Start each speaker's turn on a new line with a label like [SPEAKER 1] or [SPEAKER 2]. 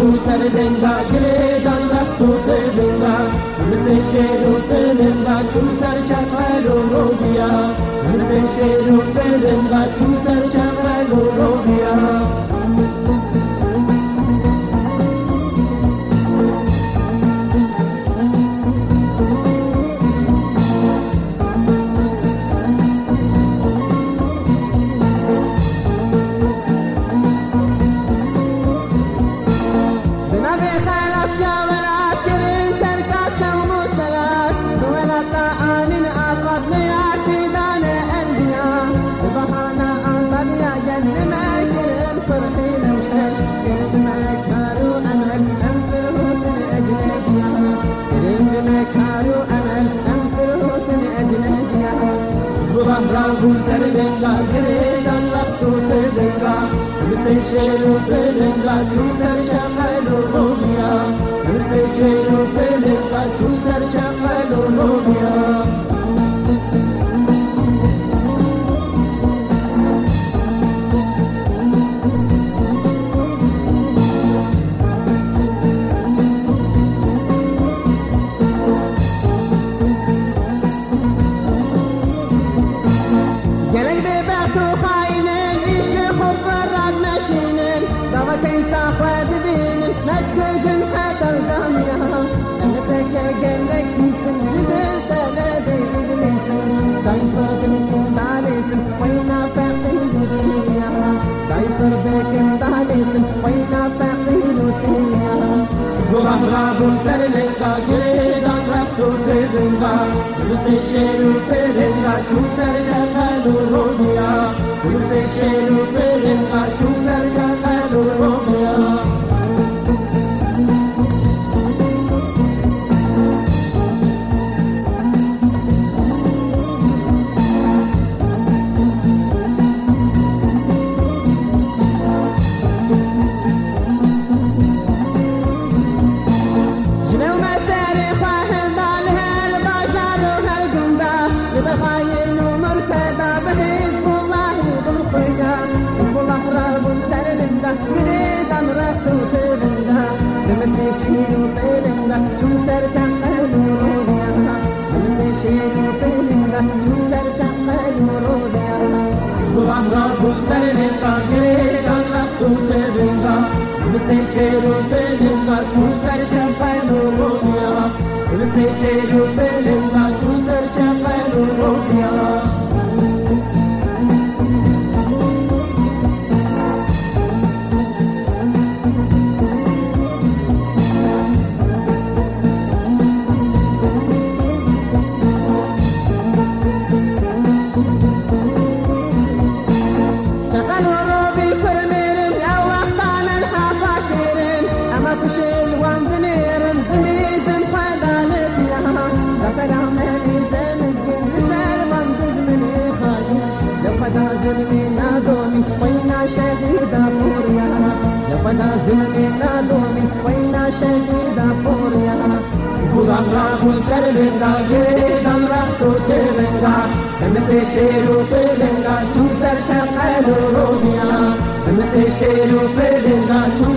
[SPEAKER 1] belenga giredan raftu te benga Mse sheru belenga chusar chakalo rogiya Mse sheru belenga chusar chakalo rogiya Rabu serlenga giredan raktu telenga Mse sheru pelenga chusar chakalu
[SPEAKER 2] كيسا خواد بين مدجن حتى الجامعة أمسك جنك كيسن جدل تلادي إبليسن دايفر دلكن داليسن وينا باقي لوسيا دايفر دلكن داليسن وينا باقي لوسيا
[SPEAKER 1] Guahrabu serlenga giredan raktu telenga Mse sheru pelenga chusar chakalu rogiya Mse sheru
[SPEAKER 2] shiru pelenga chusar chakalu rogiya Namaste shiru pelenga chusar chakalu rogiya
[SPEAKER 1] Guahrabu serlenga giredan raktu telenga Mse sheru pelenga chusar chakalu rogiya Mse sheru pelenga chusar chakalu rogiya
[SPEAKER 2] kushel da zulmina domin waina shahida poriya Kudan ra kun sar benga gere dan ra to ke benga Hemste sheru pe benga
[SPEAKER 1] chun sar cha kairo rogiya Hemste sheru pe benga chun